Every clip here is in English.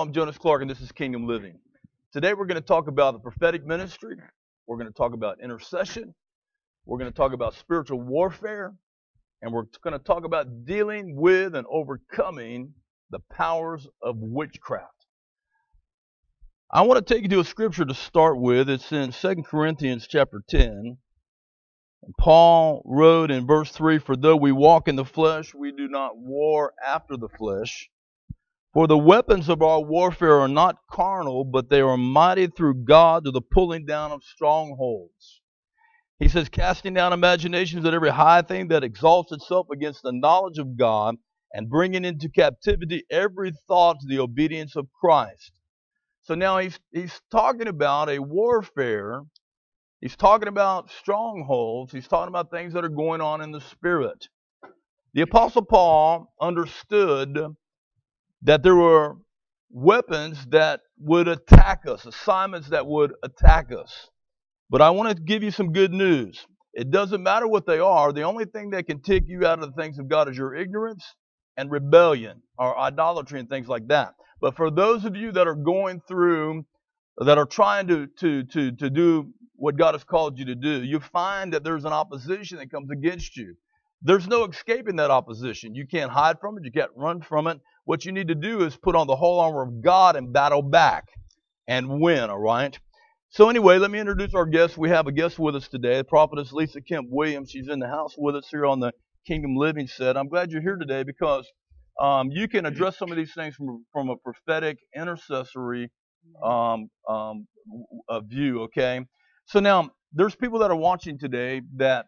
I'm Jonas Clark, and this is Kingdom Living. Today we're going to talk about the prophetic ministry. We're going to talk about intercession. We're going to talk about spiritual warfare. And we're going to talk about dealing with and overcoming the powers of witchcraft. I want to take you to a scripture to start with. It's in 2 Corinthians chapter 10. And Paul wrote in verse 3 For though we walk in the flesh, we do not war after the flesh. For the weapons of our warfare are not carnal, but they are mighty through God to the pulling down of strongholds. He says, casting down imaginations and every high thing that exalts itself against the knowledge of God, and bringing into captivity every thought to the obedience of Christ. So now he's, he's talking about a warfare. He's talking about strongholds. He's talking about things that are going on in the spirit. The Apostle Paul understood that there were weapons that would attack us, assignments that would attack us. But I want to give you some good news. It doesn't matter what they are. The only thing that can take you out of the things of God is your ignorance and rebellion or idolatry and things like that. But for those of you that are going through, that are trying to, to, to, to do what God has called you to do, you find that there's an opposition that comes against you. There's no escaping that opposition. You can't hide from it. You can't run from it. What you need to do is put on the whole armor of God and battle back and win, all right? So, anyway, let me introduce our guest. We have a guest with us today, the prophetess Lisa Kemp Williams. She's in the house with us here on the Kingdom Living set. I'm glad you're here today because um, you can address some of these things from, from a prophetic, intercessory um, um, view, okay? So, now, there's people that are watching today that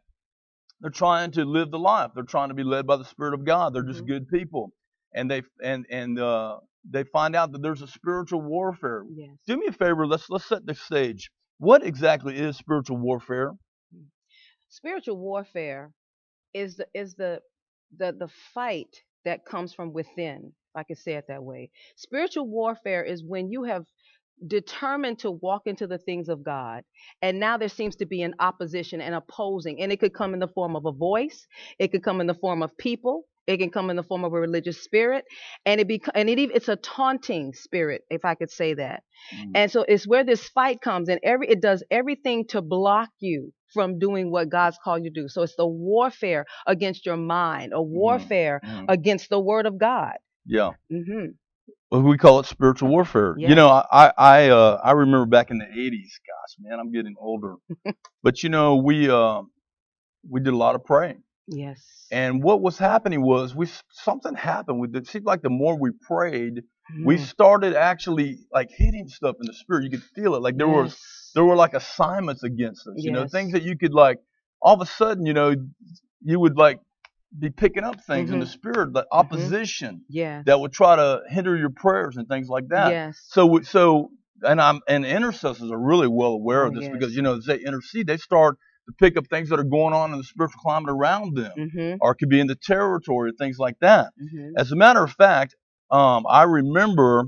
they're trying to live the life. They're trying to be led by the Spirit of God. They're just mm-hmm. good people and they and and uh, they find out that there's a spiritual warfare. Yes. Do me a favor. Let's let's set the stage. What exactly is spiritual warfare? Spiritual warfare is the is the the the fight that comes from within. If I could say it that way. Spiritual warfare is when you have determined to walk into the things of God. And now there seems to be an opposition and opposing. And it could come in the form of a voice, it could come in the form of people, it can come in the form of a religious spirit, and it be and it even, it's a taunting spirit, if I could say that. Mm. And so it's where this fight comes, and every it does everything to block you from doing what God's called you to do. So it's the warfare against your mind, a mm-hmm. warfare mm. against the Word of God. Yeah. Mm-hmm. Well, we call it spiritual warfare. Yeah. You know, I I uh, I remember back in the '80s. Gosh, man, I'm getting older. but you know, we uh, we did a lot of praying. Yes. And what was happening was we something happened. With it seemed like the more we prayed, mm. we Mm-hmm. started actually like hitting stuff in the spirit. You could feel it. Like there yes. was there were like assignments against us. You know, things that you could like all of a sudden, you know, you would like be picking up things in the Mhm. spirit, the opposition Yeah. that would try to hinder your prayers and things like that. Yes. So so and I'm and intercessors are really well aware of Oh, this yes. because you know as they intercede, they start to pick up things that are going on in the spiritual climate around them Mm-hmm. or it could be in the territory, things like that. Mm-hmm. As a matter of fact, um, I remember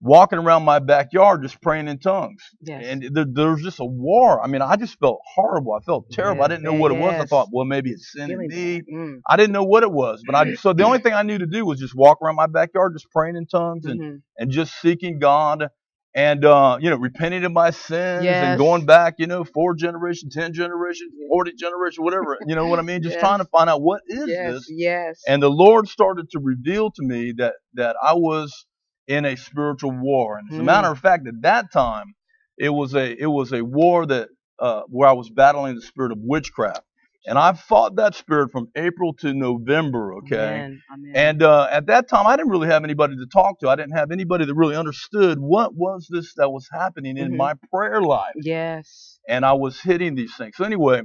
walking around my backyard just praying in tongues. Yes. And there, there was just a war. I mean, I just felt horrible. I felt terrible. I didn't know what it was. I thought, well, maybe it's sin in me. Mm. I didn't know what it was. But I, so the only thing I knew to do was just walk around my backyard just praying in tongues and, Mhm. and just seeking God and, uh, you know, repenting of my sins Yes. and going back, you know, four generations, 10 generations, 40 generations, whatever. You know what I mean? Just Yes. trying to find out what is Yes. this Yes. and the Lord started to reveal to me that that I was in a spiritual war. And as a Mm. matter of fact, at that time, it was a it was a war that uh, where I was battling the spirit of witchcraft, and I fought that spirit from April to November. Okay. Amen. Amen. And uh, at that time, I didn't really have anybody to talk to. I didn't have anybody that really understood what was this that was happening in Mhm. my prayer life yes. and I was hitting these things. So anyway,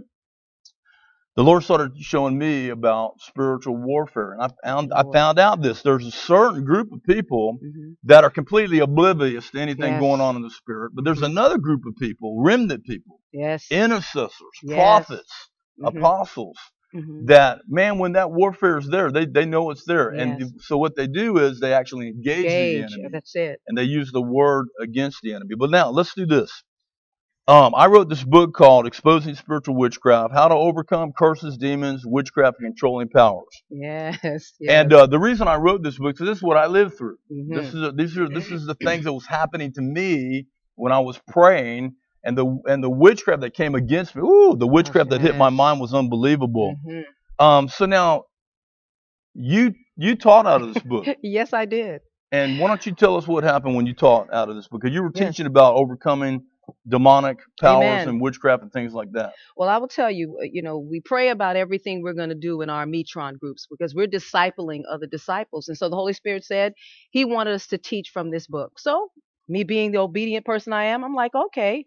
the Lord started showing me about spiritual warfare, and I found I found out this. There's a certain group of people hmm that are completely oblivious to anything Yes. going on in the spirit, but there's another group of people, remnant people, Yes. intercessors, Yes. prophets, Mhm. apostles. Mhm. That man, when that warfare is there, they they know it's there, and so what they do is they actually engage, Gauge. the enemy, That's it. and they use the word against the enemy. But now let's do this. Um, I wrote this book called Exposing Spiritual Witchcraft: How to Overcome Curses, Demons, Witchcraft, and Controlling Powers. Yes. yes. And uh, the reason I wrote this book is this is what I lived through. Mhm. This is these are this is the things that was happening to me when I was praying, and the and the witchcraft that came against me. Ooh, the witchcraft that hit my mind was unbelievable. Mhm. Um, so now you you taught out of this book, yes, I did. and why don't you tell us what happened when you taught out of this book? Because you were Yes. teaching about overcoming demonic powers Amen. and witchcraft and things like that. Well, I will tell you, uh, you know, we pray about everything we're going to do in our Metron groups because we're discipling other disciples. And so the Holy Spirit said he wanted us to teach from this book. So, me being the obedient person I am, I'm like, okay.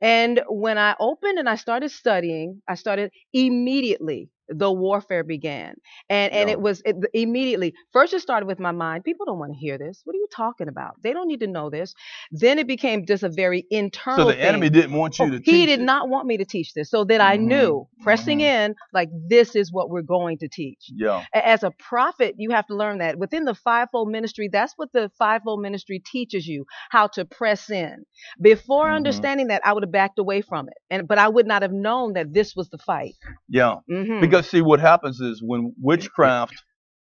And when I opened and I started studying, I started immediately the warfare began. And and it was it, immediately. First it started with my mind. People don't want to hear this. What are you talking about? They don't need to know this. Then it became just a very internal So the thing. enemy didn't want you Oh, to. he did it. not want me to teach this. So then I Mhm, knew, pressing mhm. in, like this is what we're going to teach. Yeah. As a prophet, you have to learn that within the fivefold ministry, that's what the fivefold ministry teaches you how to press in. Before Mhm. understanding that, I would have backed away from it, and but I would not have known that this was the fight. Yeah. hmm Because see, what happens is when witchcraft,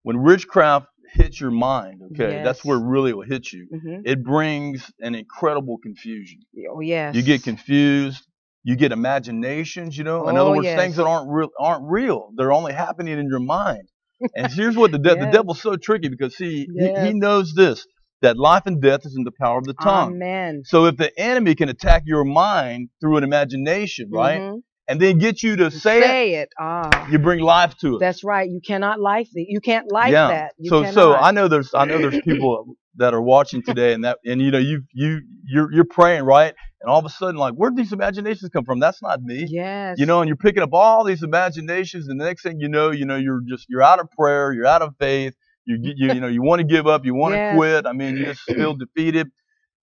when witchcraft hits your mind, okay, that's where really it will hit you. hmm It brings an incredible confusion. Oh yes. You get confused. You get imaginations. You know, in Oh, other words, yes. things that aren't real aren't real. They're only happening in your mind. And here's what the de- the Yes. devil's so tricky because see, he, he Yes. knows this that life and death is in the power of the tongue. Amen. So if the enemy can attack your mind through an imagination, right, Mhm. And then get you to say, it, it. Ah. you bring life to it. That's right. You cannot life it. You can't life yeah. that. You so cannot. so I know there's I know there's people that are watching today and that and you know you you you're you're praying right and all of a sudden like where did these imaginations come from? That's not me. Yes. You know, and you're picking up all these imaginations, and the next thing you know, you know, you're just you're out of prayer, you're out of faith, you you you know, you want to give up, you want to Yes. quit. I mean, you just feel defeated.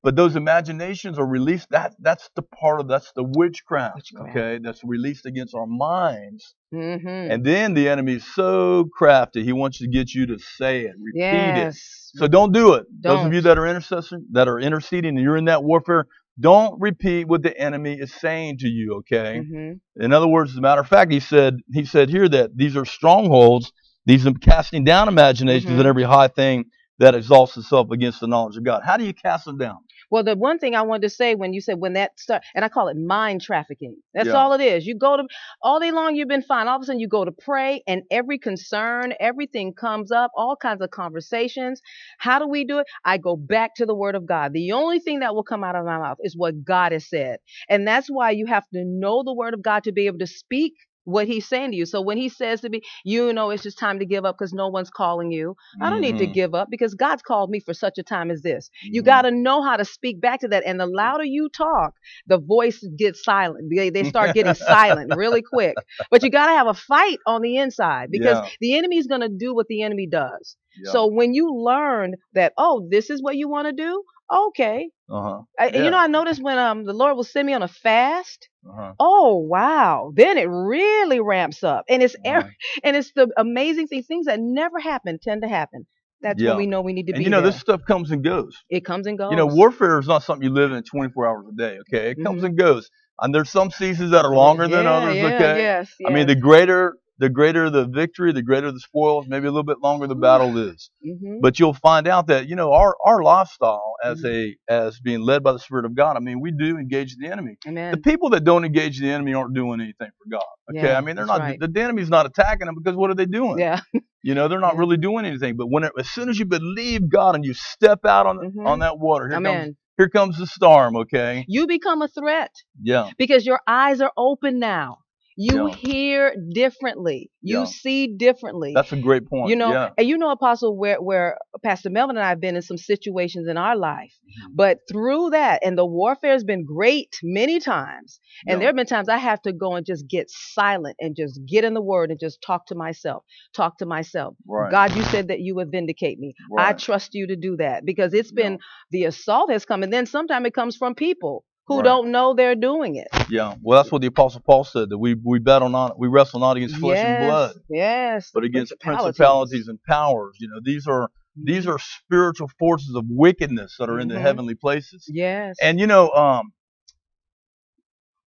But those imaginations are released. That that's the part of that's the witchcraft, Witchcraft. okay? That's released against our minds. Mm-hmm. And then the enemy is so crafty, he wants to get you to say it, repeat it. So don't do it. Those of you that are intercessing, that are interceding, and you're in that warfare, don't repeat what the enemy is saying to you, okay? hmm In other words, as a matter of fact, he said he said here that these are strongholds. These are casting down imaginations Mhm. and every high thing that exalts itself against the knowledge of God. How do you cast them down? Well, the one thing I wanted to say when you said when that start, and I call it mind trafficking. That's Yeah. all it is. You go to all day long, you've been fine. All of a sudden, you go to pray, and every concern, everything comes up, all kinds of conversations. How do we do it? I go back to the Word of God. The only thing that will come out of my mouth is what God has said, and that's why you have to know the Word of God to be able to speak what he's saying to you. So when he says to me, you know, it's just time to give up because no one's calling you. I don't need to Mhm. give up because God's called me for such a time as this. You Mhm. got to know how to speak back to that. And the louder you talk, the voice gets silent. They, they start getting silent really quick. But you got to have a fight on the inside because Yeah. the enemy's going to do what the enemy does. Yeah. So when you learn that, oh, this is what you want to do, okay. uh-huh. I, Yeah. You know, I noticed when um the Lord will send me on a fast. Uh-huh. Oh wow! Then it really ramps up, and it's Uh-huh. er- and it's the amazing thing. Things that never happen tend to happen. That's Yeah. when we know we need to And be you know, there. this stuff comes and goes. It comes and goes. You know, warfare is not something you live in 24 hours a day, okay? It comes Mhm. and goes. And there's some seasons that are longer than Yeah, others, yeah, okay? Yes, I mean, the greater the greater the victory, the greater the spoils, maybe a little bit longer the battle is. hmm But you'll find out that, you know, our, our lifestyle as Mm-hmm. a as being led by the Spirit of God, I mean, we do engage the enemy. The people that don't engage the enemy aren't doing anything for God. Okay. Yeah, I mean, they're not right. the enemy's not attacking them because what are they doing? Yeah. You know, they're not Yeah. really doing anything. But when it, as soon as you believe God and you step out on Mhm. on that water, here comes here comes the storm, okay? You become a threat Yeah. because your eyes are open now. You Yeah. hear differently. You Yeah. see differently. That's a great point. you know, yeah. and you know, Apostle, where where Pastor Melvin and I have been in some situations in our life, Mhm. but through that, and the warfare has been great many times, and there have been times I have to go and just get silent and just get in the Word and just talk to myself, talk to myself. Right. God, you said that you would vindicate me. I trust you to do that because it's been the assault has come, and then sometimes it comes from people who Right. don't know they're doing it. Yeah. Well, that's what the Apostle Paul said that we we battle not we wrestle not against flesh yes, and blood, yes, but against principalities and powers. You know, these are these are spiritual forces of wickedness that are in the Mhm. heavenly places. yes, And you know, um,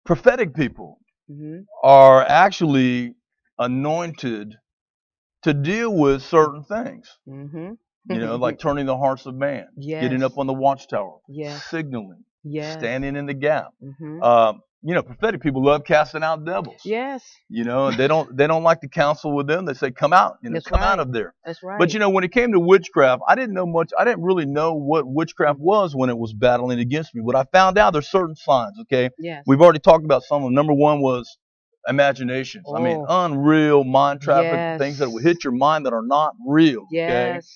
prophetic people hmm are actually anointed to deal with certain things. hmm You know, like turning the hearts of man, yes. getting up on the watchtower, Yes. signaling, Yes. standing in the gap. hmm Um, you know, prophetic people love casting out devils. yes. You know, they don't they don't like to counsel with them. They say, "Come out, you know, That's come out of there." That's right. But you know, when it came to witchcraft, I didn't know much. I didn't really know what witchcraft was when it was battling against me. But I found out there's certain signs. Okay, yes. we've already talked about some of them. Number one was imaginations. I mean, Oh. unreal mind traffic Yes. things that will hit your mind that are not real. Okay, yes.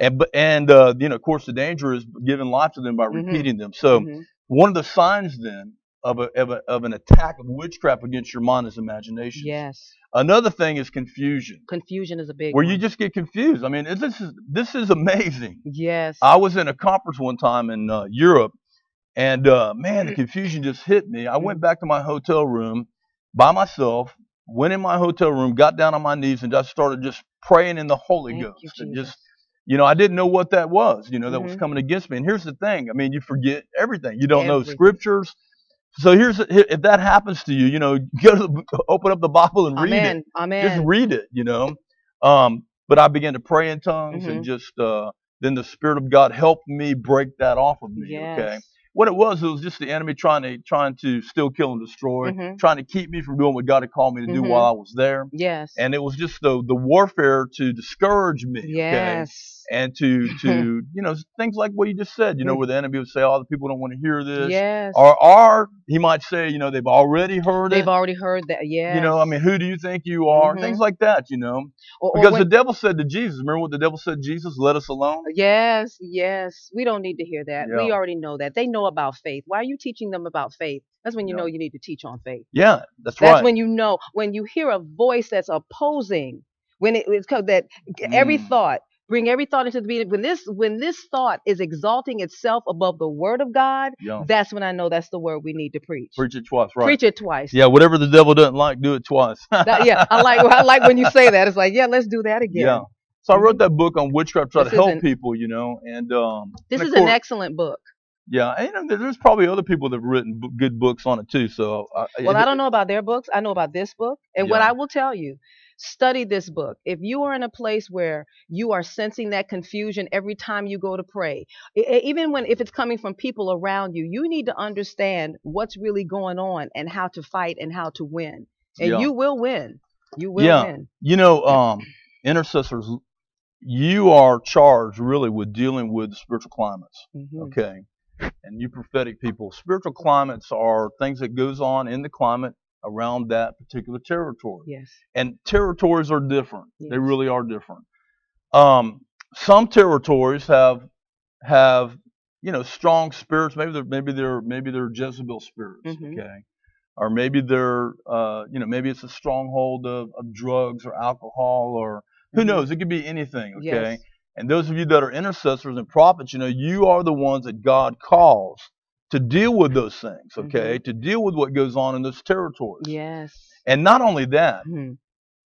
And but and uh, you know, of course, the danger is giving life to them by Mhm. repeating them. So Mhm. one of the signs then of a, of, a, of an attack of witchcraft against your mind is imagination. Yes. Another thing is confusion, Confusion is a big where one. you just get confused. I mean, this is this is amazing. Yes. I was in a conference one time in uh, Europe, and uh, man, the confusion just hit me. I went back to my hotel room by myself, went in my hotel room, got down on my knees, and just started just praying in the Holy Thank Ghost. you, and just, you know, I didn't know what that was, you know, that was Mhm. coming against me. And here's the thing I mean, you forget everything. You don't know scriptures. So here's if that happens to you, you know, go to the, open up the Bible and read it Amen. Amen. just read it, you know. Um, but I began to pray in tongues and Mhm. just uh, then the Spirit of God helped me break that off of me. yes. Okay. What it was, it was just the enemy trying to trying to still kill and destroy, Mhm. trying to keep me from doing what God had called me to do Mhm. while I was there. Yes. And it was just the the warfare to discourage me. Okay. And to to you know things like what you just said, you know, Mm. where the enemy would say, "Oh, the people don't want to hear this," Yes. or or he might say, you know, they've already heard They've it. already heard that. Yeah. You know, I mean, who do you think you are? Mhm. Things like that, you know. Or- or Because when- the devil said to Jesus, remember what the devil said Jesus? Let us alone. Yes, yes. We don't need to hear that. We already know that. They know about faith. Why are you teaching them about faith? That's when you Yeah. know you need to teach on faith. Yeah, that's, That's right. That's when you know when you hear a voice that's opposing. When it, it's called that every Mm. thought bring every thought into the being. When this when this thought is exalting itself above the word of God, yeah. that's when I know that's the word we need to preach. Preach it twice, right? Preach it twice. Yeah, whatever the devil doesn't like, do it twice. That- yeah, I like I like when you say that. It's like, yeah, let's do that again. Yeah. So I wrote that book on witchcraft, try This to help isn't- people, you know, and um. This and is of an excellent book. Yeah, and there- there's probably other people that have written b- good books on it too. So uh, Well, I don't know about their books. I know about this book. And what I will tell you, study this book. If you are in a place where you are sensing that confusion every time you go to pray, even when if it's coming from people around you, you need to understand what's really going on and how to fight and how to win. And Yeah. you will win. You will Yeah. win. You know, um, intercessors, you are charged really with dealing with spiritual climates. Mhm. Okay. And you prophetic people, spiritual climates are things that goes on in the climate around that particular territory. Yes. And territories are different. They really are different. Um, some territories have have you know strong spirits. Maybe they're maybe they're maybe they're Jezebel spirits. Mhm. Okay. Or maybe they're uh, you know maybe it's a stronghold of, of drugs or alcohol or who Mhm. knows? It could be anything. Okay. Yes. And those of you that are intercessors and prophets, you know, you are the ones that God calls to deal with those things, okay? To deal with what goes on in those territories. Yes. And not only that, Mhm.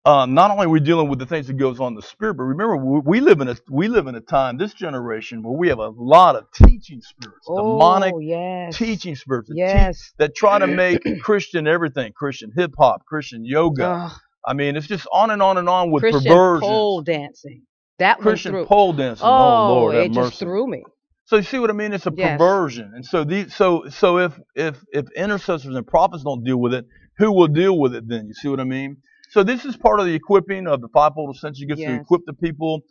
um, not only are we dealing with the things that goes on in the spirit, but remember we, we live in a we live in a time, this generation, where we have a lot of teaching spirits, demonic Oh, yes. teaching spirits that, Yes. that try to make Christian everything, Christian hip hop, Christian yoga. Ugh, I mean, it's just on and on and on with Christian perversion. pole dancing. That Christian went through. pole dancing. oh, Oh, Lord, it mercy. just threw me. So you see what I mean? It's a Yes. perversion. And so these so so if if if intercessors and prophets don't deal with it, who will deal with it then? You see what I mean? So this is part of the equipping of the fivefold ascension gifts to equip the people,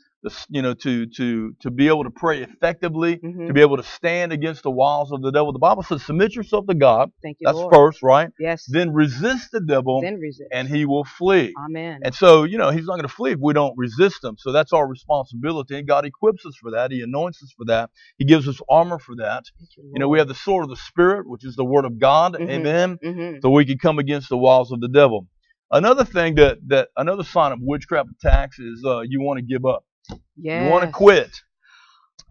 you know, to to to be able to pray effectively, Mhm. to be able to stand against the wiles of the devil. The Bible says, submit yourself to God. Thank you, That's Lord. first, right? Yes. Then resist the devil, Then resist. and he will flee. Amen. And so, you know, he's not going to flee if we don't resist him. So that's our responsibility. And God equips us for that. He anoints us for that. He gives us armor for that. Thank You know, we have the sword of the Spirit, which is the word of God. Mhm. Amen. hmm So we can come against the walls of the devil. Another thing that, that another sign of witchcraft attacks is uh, you want to give up. You want to quit.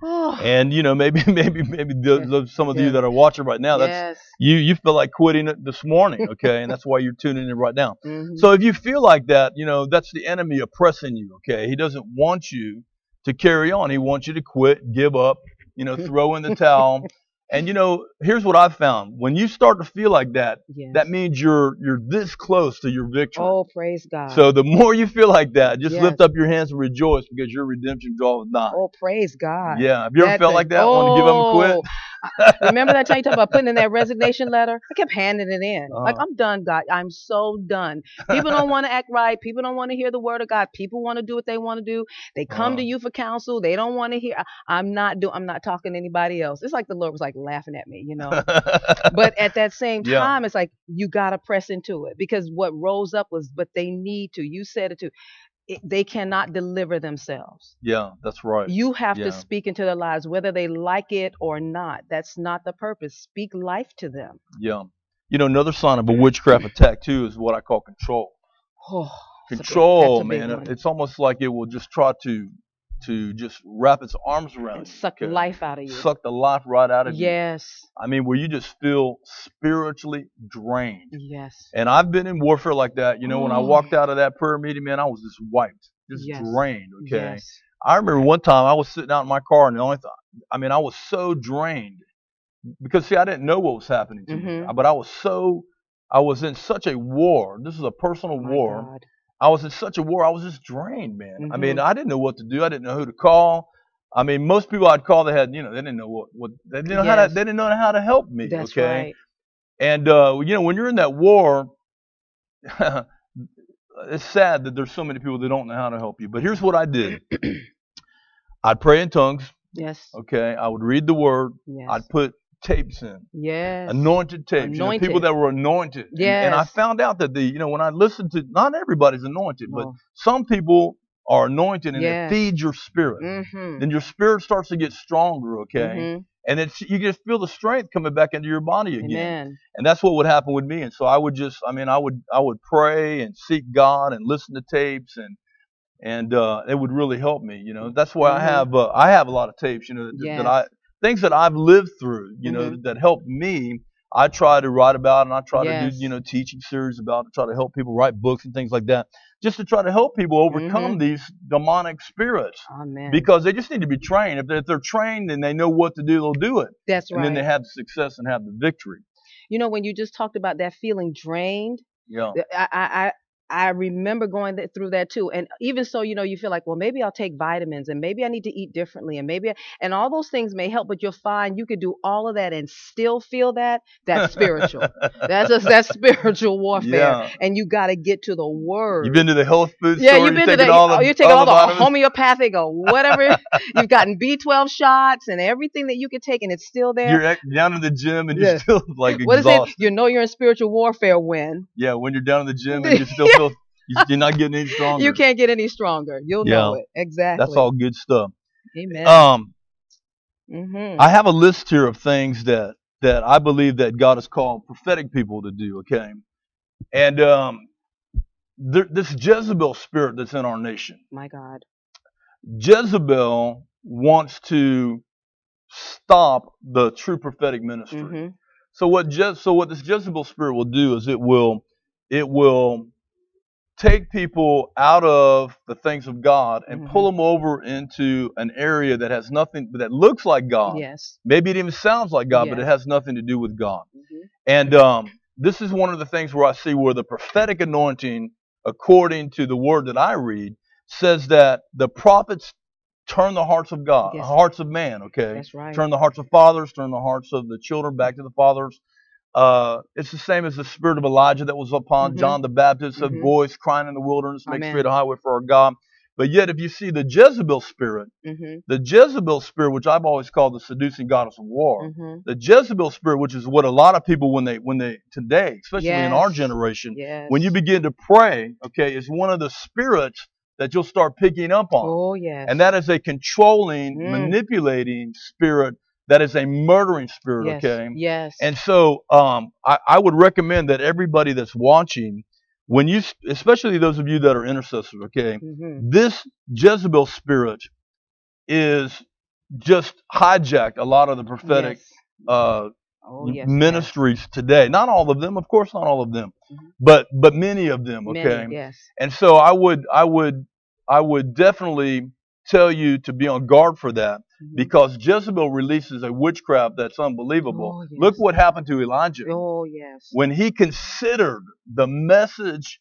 Oh, And you know, maybe maybe maybe Yes. those- some of you that are watching right now, that's yes. you you feel like quitting it this morning, okay? and that's why you're tuning in right now. Mhm. So if you feel like that, you know, that's the enemy oppressing you, okay? He doesn't want you to carry on. He wants you to quit, give up, you know, throw in the towel. And you know, here's what I've found: when you start to feel like that, Yes. that means you're you're this close to your victory. oh, praise God. So the more you feel like that, just Yes. lift up your hands and rejoice because your redemption draweth nigh. oh, praise God. Yeah, have you ever felt like that? Want to give up and quit? Oh, Remember that time you talked about putting in that resignation letter? I kept handing it in. Like, Uh-huh. I'm done, God. I'm so done. People don't want to act right. People don't want to hear the word of God. People want to do what they want to do. They come to Uh-huh. you for counsel. They don't want to hear. I'm not doing. I'm not talking to anybody else. It's like the Lord was like laughing at me, you know. but at that same Yeah. time, it's like you got to press into it because what rose up was, but they need to. You said it too. It, they cannot deliver themselves. yeah, that's right. You have Yeah. to speak into their lives, whether they like it or not. That's not the purpose. Speak life to them. Yeah. You know, another sign of a witchcraft attack too is what I call control. Oh, that's a Control, that's a man. one. It's almost like it will just try to to just wrap its arms around and you. suck okay? life out of you. Suck the life right out of you. yes, I mean, where you just feel spiritually drained. yes. And I've been in warfare like that. You know, when I Mm. walked out of that prayer meeting, man, I was just wiped, just Yes. drained. Okay. Yes. I remember one time I was sitting out in my car, and the only thing, I mean, I was so drained because see, I didn't know what was happening to me, Mhm. but I was so, I was in such a war. This is a personal war. God. I was in such a war. I was just drained, man. I mean, Mhm. I didn't know what to do. I didn't know who to call. I mean, most people I'd call, they had, you know, they didn't know what, what they didn't know how to, they didn't know how to help me. That's okay. right. And uh, you know, when you're in that war, it's sad that there's so many people that don't know how to help you. But here's what I did: I'd pray in tongues. Yes. Okay, I would read the word. Yes. I'd put tapes in, yes. anointed tapes. You know, people that were anointed. And- And, I found out that the, you know, when I listened to, not everybody's anointed, but No. some people are anointed and Yes. it feeds your spirit. Mhm. Then your spirit starts to get stronger. Okay. Mhm. And it's you just feel the strength coming back into your body again Amen. and that's what would happen with me and so i would just i mean i would i would pray and seek god and listen to tapes and and uh it would really help me you know that's why i Mhm. have uh, i have a lot of tapes you know that, that i things that i've lived through you know Mhm. that helped me i try to write about and i try to do you know teaching series about to try to help people write books and things like that just to try to help people overcome Mhm. these demonic spirits Amen. because they just need to be trained if they're, if they're trained and they know what to do they'll do it That's and right. then they have the success and have the victory you know, when you just talked about that feeling drained, yeah I, I, I remember going th- through that too. And even so, you know, you feel like, well, maybe I'll take vitamins and maybe I need to eat differently and maybe, I, and all those things may help, but you'll find you could do all of that and still feel that. That's spiritual. that's a, that's spiritual warfare. Yeah. And you got to get to the word. You've been to the health food yeah, store. you've been to the, all the, oh, you take all, the, vitamins? homeopathic or whatever. You've gotten B12 shots and everything that you could take and it's still there. You're at, down in the gym and Yeah. you're still like what is exhausted. it? You know you're in spiritual warfare when Yeah, when you're down in the gym and you're still you're not getting any stronger. you can't get any stronger. You'll know it. Exactly. That's all good stuff. Amen. Um, hmm I have a list here of things that that I believe that God has called prophetic people to do. Okay, and um, there, this Jezebel spirit that's in our nation. My God. Jezebel wants to stop the true prophetic ministry. hmm So what Je- so what this Jezebel spirit will do is it will it will take people out of the things of God and Mhm. pull them over into an area that has nothing that looks like God. Yes. Maybe it even sounds like God, but it has nothing to do with God. Mhm. And um, this is one of the things where I see where the prophetic anointing, according to the word that I read, says that the prophets turn the hearts of God, Yes. hearts of man. Okay, That's right. turn the hearts of fathers, turn the hearts of the children back to the fathers. Uh, it's the same as the spirit of Elijah that was upon Mhm. John the Baptist, a Mhm. voice crying in the wilderness, make straight a highway for our God. But yet, if you see the Jezebel spirit, hmm the Jezebel spirit, which I've always called the seducing goddess of war, hmm the Jezebel spirit, which is what a lot of people when they when they today, especially in our generation, Yes. when you begin to pray, okay, is one of the spirits that you'll start picking up on. Oh yes. And that is a controlling, Mm. manipulating spirit that is a murdering spirit, yes. okay? Yes. And so um, I, I would recommend that everybody that's watching, when you, especially those of you that are intercessors, okay, hmm this Jezebel spirit is just hijacked a lot of the prophetic Yes. uh, Oh yes. ministries today. Not all of them, of course, not all of them, Mhm. but but many of them. Okay, Many, yes. and so I would I would I would definitely tell you to be on guard for that. Mhm. because Jezebel releases a witchcraft that's unbelievable. Oh, yes. Look what happened to Elijah Oh yes. when he considered the message.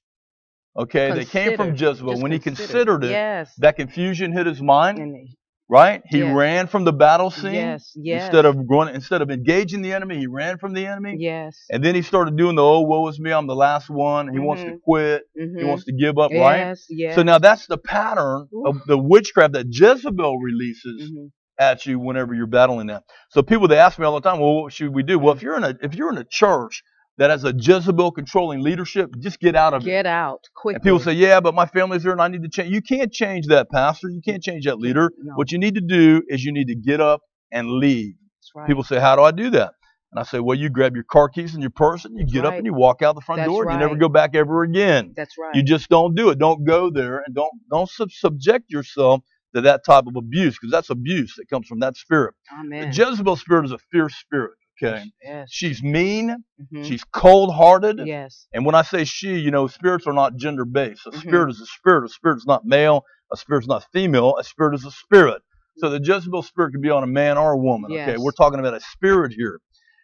Okay, that came from Jezebel. Just when he consider. considered it, Yes. that confusion hit his mind. And right? He Yes. ran from the battle scene. yes. Yes. Instead of going, instead of engaging the enemy, he ran from the enemy. yes. And then he started doing the oh woe is me, I'm the last one. He wants to Mhm. quit. Mhm. He wants to give up, right? Yes. Yes. So now that's the pattern of the witchcraft that Jezebel releases Mhm. At you whenever you're battling that. So people they ask me all the time, well, what should we do? Well, if you're in a if you're in a church that has a Jezebel controlling leadership, just get out of it. Get out quickly. And people say, yeah, but my family's there and I need to change. You can't change that, pastor. You can't change that leader. No. What you need to do is you need to get up and leave. That's right. People say, how do I do that? And I say, well, you grab your car keys and your purse and you That's get up and you walk out the front That's door and you never go back ever again. That's right. You just don't do it. Don't go there and don't don't sub- subject yourself to that type of abuse because that's abuse that comes from that spirit. Amen. The Jezebel spirit is a fierce spirit. Okay, Yes. she's mean, Mhm. she's cold-hearted, Yes. and when I say she, you know, spirits are not gender-based. A Mhm. spirit is a spirit. A spirit is not male. A spirit is not female. A spirit is a spirit. So the Jezebel spirit can be on a man or a woman. Okay, we're talking about a spirit here,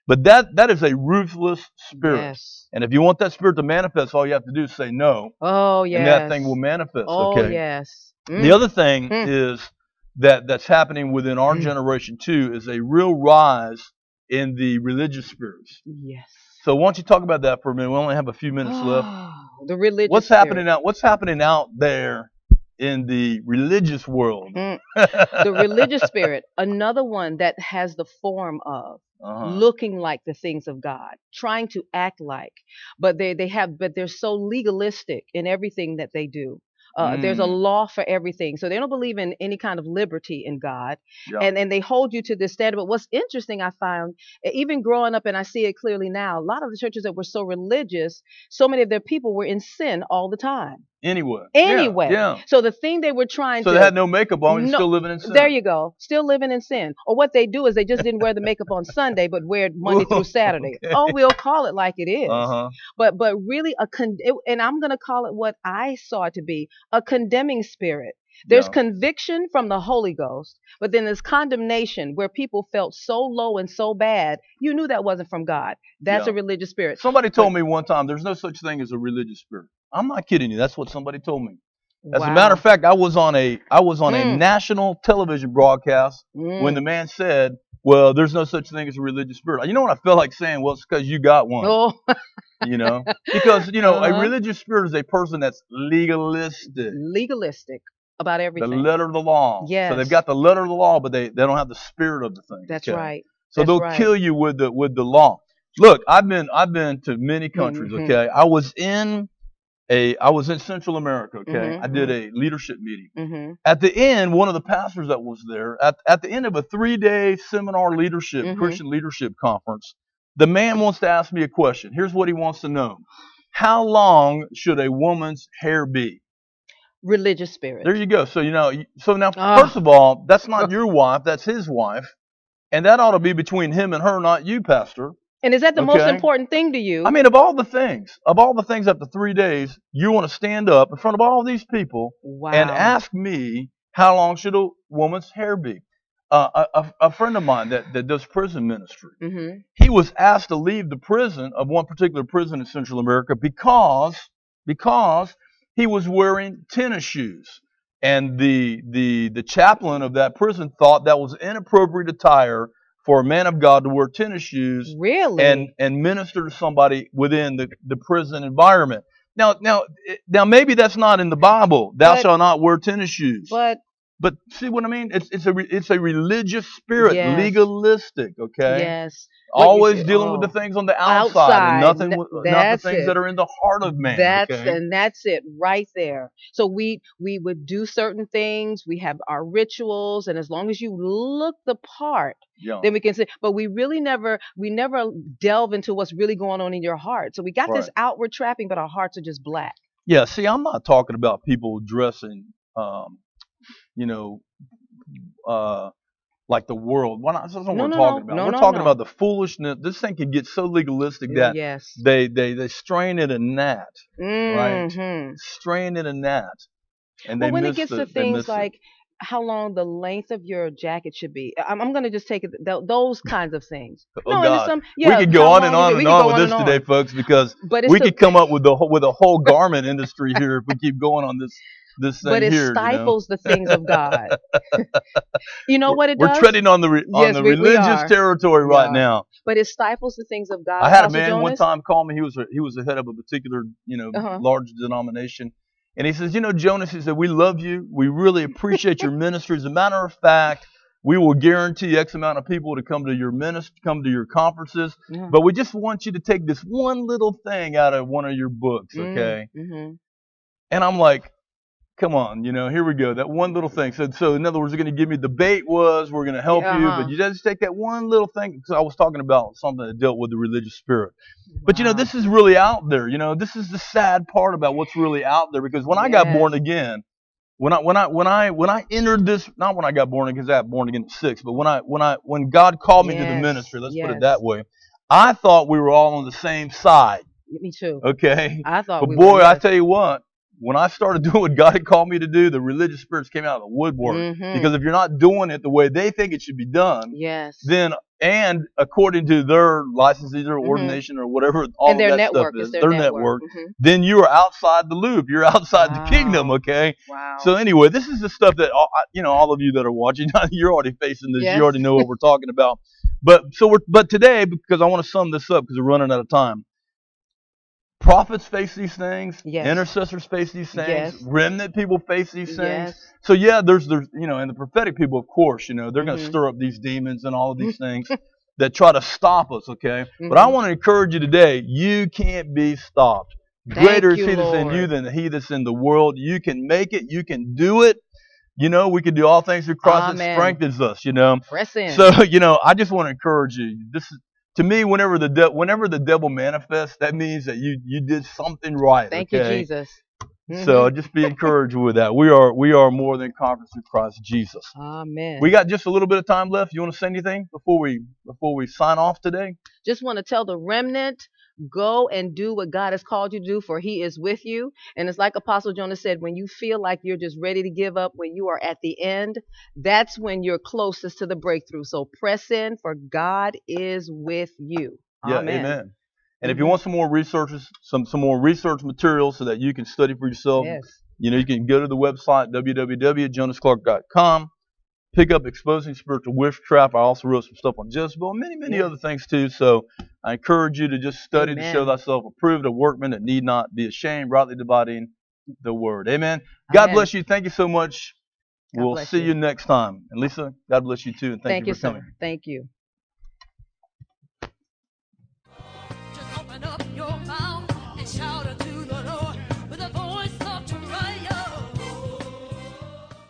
but that that is a ruthless spirit. Yes. And if you want that spirit to manifest, all you have to do is say no, Oh yes. and that thing will manifest. Oh okay. yes. The Mm. other thing Mm. is that that's happening within our Mm. generation too is a real rise in the religious spirits. Yes. So why don't you talk about that for a minute? We only have a few minutes left. the religious. What's spirit. happening out? What's happening out there in the religious world? Mm. The religious spirit, another one that has the form of Uh-huh. looking like the things of God, trying to act like, but they they have, but they're so legalistic in everything that they do. Uh, There's a Mm. law for everything, so they don't believe in any kind of liberty in God, Yeah. and and they hold you to this standard. But what's interesting, I found, even growing up, and I see it clearly now, a lot of the churches that were so religious, so many of their people were in sin all the time. Anyway. Yeah, Anyway, Yeah. So the thing they were trying So to So they had no makeup on and No, still living in sin. there you go. Still living in sin. Or what they do is they just didn't wear the makeup on Sunday, but wear it Monday through Saturday. Okay. Oh, we'll call it like it is. Uh-huh. But but really a con- it, and I'm gonna call it what I saw it to be a condemning spirit. There's Yeah. conviction from the Holy Ghost, but then there's condemnation where people felt so low and so bad, you knew that wasn't from God. That's Yeah. a religious spirit. Somebody told me one time there's no such thing as a religious spirit. I'm not kidding you. That's what somebody told me. As a matter of fact, I was on a I was on a Mm. national television broadcast Mm. when the man said, "Well, there's no such thing as a religious spirit." You know what I felt like saying? Well, it's because you got one. oh, You know, because you know Uh-huh. a religious spirit is a person that's legalistic, legalistic about everything. the letter of the law. Yes. So they've got the letter of the law, but they, they don't have the spirit of the thing. That's okay? right. So That's they'll right. kill you with the with the law. Look, I've been I've been to many countries. Mhm. Okay, I was in a I was in Central America. Okay, Mhm, I did a leadership meeting. hmm At the end, one of the pastors that was there at at the end of a three day seminar leadership Mhm. Christian leadership conference, the man wants to ask me a question. Here's what he wants to know: How long should a woman's hair be? Religious spirit. There you go. So you know, so now Ah. first of all, that's not your wife, that's his wife, and that ought to be between him and her, not you, pastor. And is that the most important thing to you? I mean, of all the things, of all the things after three days, you want to stand up in front of all these people wow. and ask me how long should a woman's hair be? Uh, a, a, a friend of mine that, that does prison ministry, hmm he was asked to leave the prison of one particular prison in Central America because because he was wearing tennis shoes. And the the the chaplain of that prison thought that was inappropriate attire for a man of God to wear tennis shoes Really? and and minister to somebody within the, the prison environment. Now now now maybe that's not in the Bible. Thou But- shalt not wear tennis shoes. but But see what I mean? It's it's a it's a religious spirit, Yes. legalistic. Okay, yes, always say- dealing with oh. the things on the outside, Outside. and nothing Th- with, not the things it. that are in the heart of man. that's okay? and that's it right there. So we we would do certain things. We have our rituals, and as long as you look the part, yeah. then we can say. But we really never we never delve into what's really going on in your heart. So we got this outward trapping, but our hearts are just black. Yeah, see, I'm not talking about people dressing, um, you know, uh, like the world. Well, that's not what No, we're no, talking no. about. We're talking about the foolishness. This thing can get so legalistic that yes. they, they, they strain at a gnat, hmm strain at a gnat, and they Well, when it gets the, to things miss it. like how long the length of your jacket should be. I'm, I'm going to just take it th- those kinds of things. Oh no, God. some, yeah, we could go on and on and on with this and today, folks, because But we could come up with the with a whole garment industry here if we keep going on this this thing but it here. you know. stifles the things of God. you know what it does? We're treading on the re- on Yes, the we- we religious are. territory We right are. now. but it stifles the things of God. I had a man one time call me. He was a, he was the head of a particular you know Uh-huh. large denomination, and he says, you know, Jonas, he said, we love you. We really appreciate your ministry. As a matter of fact, we will guarantee X amount of people to come to your ministry, come to your conferences. Yeah. But we just want you to take this one little thing out of one of your books, okay? Mm-hmm. And I'm like, come on, you know, here we go. That one little thing. So, so in other words, they're going to give me the bait was we're going to help you, Uh-huh. but you just take that one little thing because I was talking about something that dealt with the religious spirit. But you know, this is really out there. You know, this is the sad part about what's really out there because when I got born again, when I when I when I when I entered this, not when I got born again, because I got born again at six, but when I when I when God called me to the ministry, let's put it that way, I thought we were all on the same side. Me too. Okay. I thought. But we boy, I tell you what, when I started doing what God had called me to do, the religious spirits came out of the woodwork. Mhm. Because if you're not doing it the way they think it should be done, yes. then and according to their licenses or Mhm. ordination or whatever, all and their that network stuff is is, their, network. Mhm. then you are outside the loop. You're outside Wow. the kingdom. Okay. Wow. So anyway, this is the stuff that all, you know all of you that are watching, you're already facing this. Yes. You already know what we're talking about. But so we're but today because I want to sum this up because we're running out of time. Prophets face these things. Yes. Intercessors face these things. Yes. Remnant people face these things. yes. So yeah, there's there's you know, and the prophetic people, of course, you know, they're going to stir up these demons and all of these things that try to stop us. Okay. But I Mhm. want to encourage you today. You can't be stopped. Thank Greater is he that's in you than he that's in the world. You can make it. You can do it. You know, we can do all things through Christ that strengthens us. You know. Press in. So you know, I just want to encourage you. This is to me, whenever the de- whenever the devil manifests, that means that you you did something right. Thank okay? you, Jesus. So Mhm. just be encouraged with that. We are we are more than conquerors through Christ Jesus. Amen. We got just a little bit of time left. You want to say anything before we before we sign off today? just want to tell the remnant go and do what God has called you to do, for He is with you. And it's like Apostle Jonas said when you feel like you're just ready to give up, when you are at the end, that's when you're closest to the breakthrough. So press in, for God is with you. Yeah, Amen. And if you Mhm. want some more researches, some some more research materials so that you can study for yourself, Yes. you know, you can go to the website www.jonasclark.com. Pick up Exposing Spiritual Witchcraft. I also wrote some stuff on Jezebel and many, many Yeah. other things too. So I encourage you to just study to show thyself approved, a workman that need not be ashamed, rightly dividing the word. Amen. God Amen. bless you. Thank you so much. God we'll see you. you next time. And Lisa, God bless you too. And thank, Thank, you you, for sir. coming. Thank you.